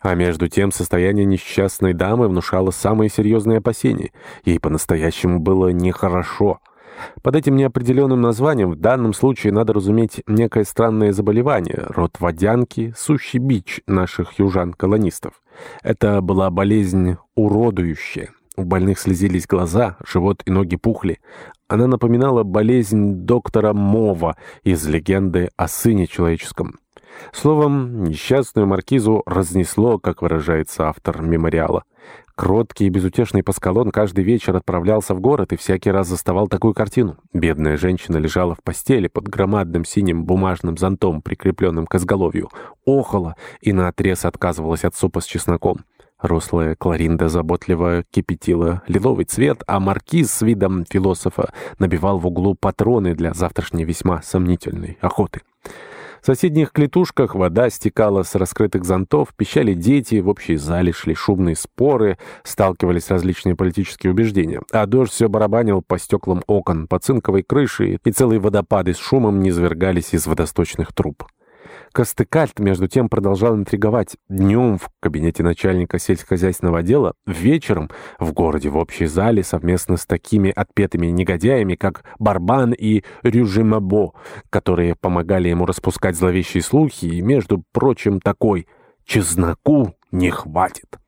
А между тем состояние несчастной дамы внушало самые серьезные опасения. Ей по-настоящему было нехорошо. Под этим неопределенным названием в данном случае надо разуметь некое странное заболевание, род водянки, сущий бич наших южан-колонистов. Это была болезнь уродующая. У больных слезились глаза, живот и ноги пухли. Она напоминала болезнь доктора Мова из легенды о сыне человеческом. Словом, несчастную маркизу разнесло, как выражается автор мемориала. Кроткий и безутешный Паскалон каждый вечер отправлялся в город и всякий раз заставал такую картину. Бедная женщина лежала в постели под громадным синим бумажным зонтом, прикрепленным к изголовью, охала и наотрез отказывалась от супа с чесноком. Рослая Кларинда заботливо кипятила лиловый цвет, а маркиз с видом философа набивал в углу патроны для завтрашней весьма сомнительной охоты. В соседних клетушках вода стекала с раскрытых зонтов, пищали дети, в общей зале шли шумные споры, сталкивались различные политические убеждения. А дождь все барабанил по стеклам окон, по цинковой крыше, и целые водопады с шумом низвергались из водосточных труб. Костыкальт, между тем, продолжал интриговать. Днем в кабинете начальника сельскохозяйственного отдела, вечером в городе в общей зале совместно с такими отпетыми негодяями, как Барбан и Рюжимабо, которые помогали ему распускать зловещие слухи, и, между прочим, такой «чезнаку не хватит».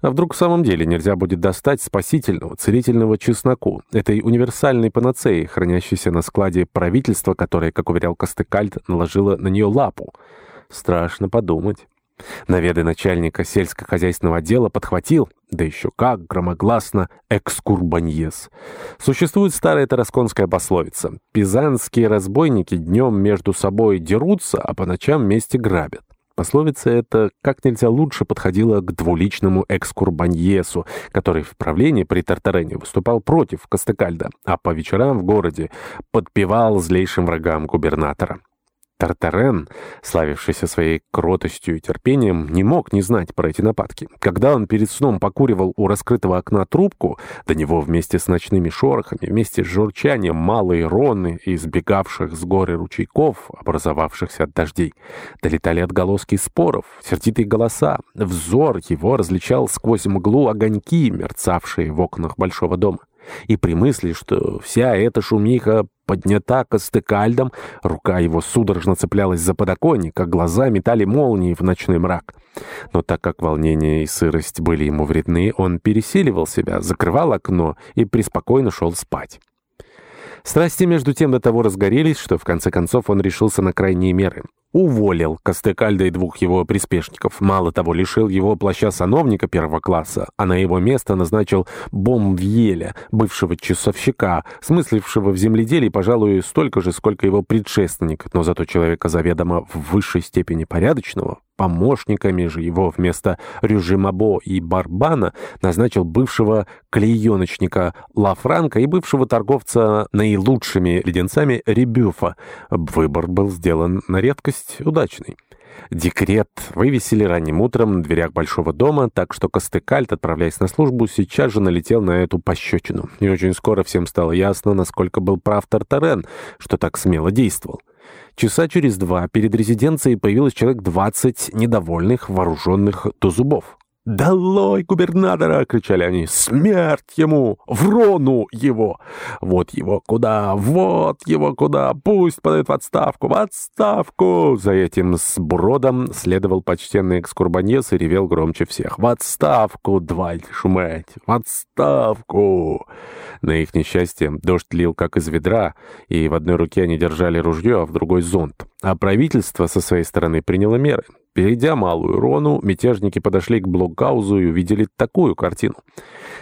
А вдруг в самом деле нельзя будет достать спасительного, целительного чесноку, этой универсальной панацеи, хранящейся на складе правительства, которое, как уверял Костыкальд, наложило на нее лапу? Страшно подумать. Наведы начальника сельскохозяйственного отдела подхватил, да еще как громогласно, экскурбаньес. Существует старая тарасконская пословица. Пизанские разбойники днем между собой дерутся, а по ночам вместе грабят. Пословица эта как нельзя лучше подходила к двуличному экскурбаньесу, который в правлении при Тартарене выступал против Костыкальда, а по вечерам в городе подпевал злейшим врагам губернатора. Тартарен, славившийся своей кротостью и терпением, не мог не знать про эти нападки. Когда он перед сном покуривал у раскрытого окна трубку, до него вместе с ночными шорохами, вместе с журчанием малые роны, избегавших с горы ручейков, образовавшихся от дождей, долетали отголоски споров, сердитые голоса. Взор его различал сквозь мглу огоньки, мерцавшие в окнах большого дома. И при мысли, что вся эта шумиха поднята костыкальдом, рука его судорожно цеплялась за подоконник, а глаза метали молнии в ночной мрак. Но так как волнение и сырость были ему вредны, он пересиливал себя, закрывал окно и преспокойно шел спать. Страсти между тем до того разгорелись, что в конце концов он решился на крайние меры уволил Костыкальда и двух его приспешников. Мало того, лишил его плаща сановника первого класса, а на его место назначил Бомвьеля, бывшего часовщика, смыслившего в земледелии, пожалуй, столько же, сколько его предшественник, но зато человека заведомо в высшей степени порядочного, Помощниками же его вместо Рюжимабо и Барбана назначил бывшего клееночника Лафранка и бывшего торговца наилучшими леденцами Ребюфа. Выбор был сделан на редкость удачный. Декрет вывесили ранним утром на дверях большого дома, так что Костыкальт, отправляясь на службу, сейчас же налетел на эту пощечину. И очень скоро всем стало ясно, насколько был прав Тартарен, что так смело действовал. Часа через два перед резиденцией появилось человек двадцать недовольных, вооруженных до зубов. «Долой губернатора!» — кричали они. «Смерть ему! Врону его! Вот его куда! Вот его куда! Пусть подают в отставку! В отставку!» За этим сбродом следовал почтенный экскурбаньес и ревел громче всех. «В отставку, дваль шуметь! В отставку!» На их несчастье дождь лил как из ведра, и в одной руке они держали ружье, а в другой — зонт. А правительство со своей стороны приняло меры. Перейдя Малую Рону, мятежники подошли к Блокгаузу и увидели такую картину.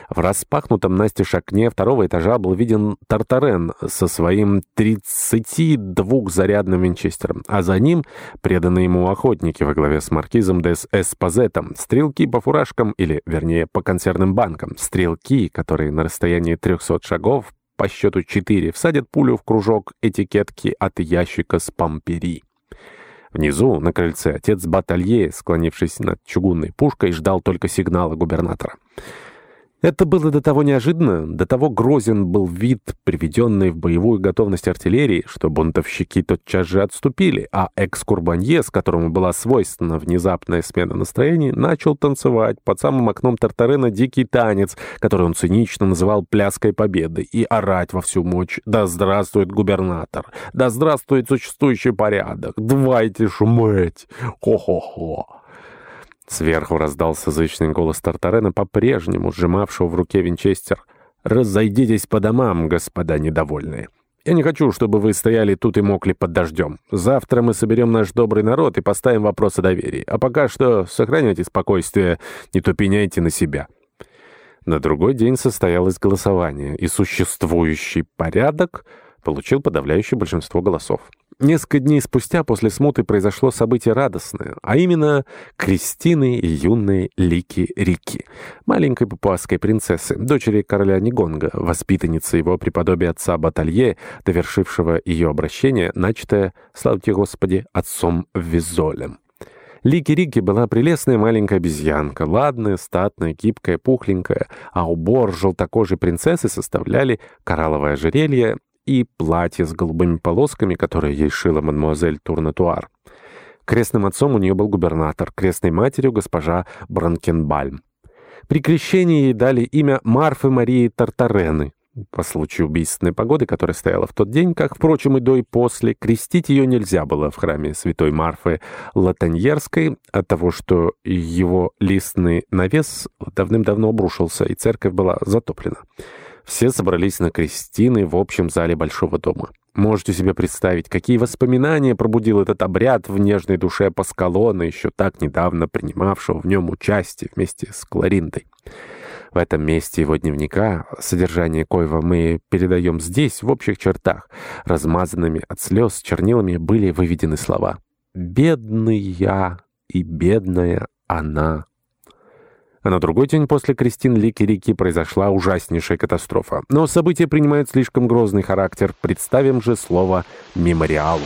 В распахнутом настежь окне второго этажа был виден Тартарен со своим 32-зарядным винчестером, а за ним преданные ему охотники во главе с маркизом Дес Эспазетом, стрелки по фуражкам, или, вернее, по консервным банкам, стрелки, которые на расстоянии 300 шагов по счету 4 всадят пулю в кружок этикетки от ящика с помпери. Внизу, на крыльце, отец Баталье, склонившись над чугунной пушкой, ждал только сигнала губернатора. Это было до того неожиданно, до того грозен был вид, приведенный в боевую готовность артиллерии, что бунтовщики тотчас же отступили, а экскурбанье, с которому была свойственна внезапная смена настроений, начал танцевать под самым окном Тартарена дикий танец, который он цинично называл «пляской победы», и орать во всю мощь «Да здравствует губернатор! Да здравствует существующий порядок! Давайте шуметь! Хо-хо-хо!» Сверху раздался зычный голос Тартарена, по-прежнему сжимавшего в руке винчестер. «Разойдитесь по домам, господа недовольные. Я не хочу, чтобы вы стояли тут и мокли под дождем. Завтра мы соберем наш добрый народ и поставим вопрос о доверии. А пока что сохраняйте спокойствие, не то пеняйте на себя». На другой день состоялось голосование, и существующий порядок получил подавляющее большинство голосов. Несколько дней спустя после смуты произошло событие радостное, а именно Кристины и юной Лики Рики, маленькой папуасской принцессы, дочери короля Нигонга, воспитанницы его преподобия отца Баталье, довершившего ее обращение, начатое, славьте Господи, отцом Визолем. Лики-Рики была прелестная маленькая обезьянка, ладная, статная, гибкая, пухленькая, а убор желтокожей принцессы составляли коралловое ожерелье и платье с голубыми полосками, которое ей шила мадемуазель Турнатуар. Крестным отцом у нее был губернатор, крестной матерью госпожа Бранкенбальм. При крещении ей дали имя Марфы Марии Тартарены. По случаю убийственной погоды, которая стояла в тот день, как, впрочем, и до и после, крестить ее нельзя было в храме святой Марфы Латаньерской от того, что его листный навес давным-давно обрушился, и церковь была затоплена. Все собрались на крестины в общем зале большого дома. Можете себе представить, какие воспоминания пробудил этот обряд в нежной душе Паскалона, еще так недавно принимавшего в нем участие вместе с Клариндой. В этом месте его дневника, содержание коего мы передаем здесь, в общих чертах, размазанными от слез чернилами, были выведены слова «Бедный я и бедная она». А на другой день после Кристин Лики-Рики произошла ужаснейшая катастрофа. Но события принимают слишком грозный характер. Представим же слово «мемориалу».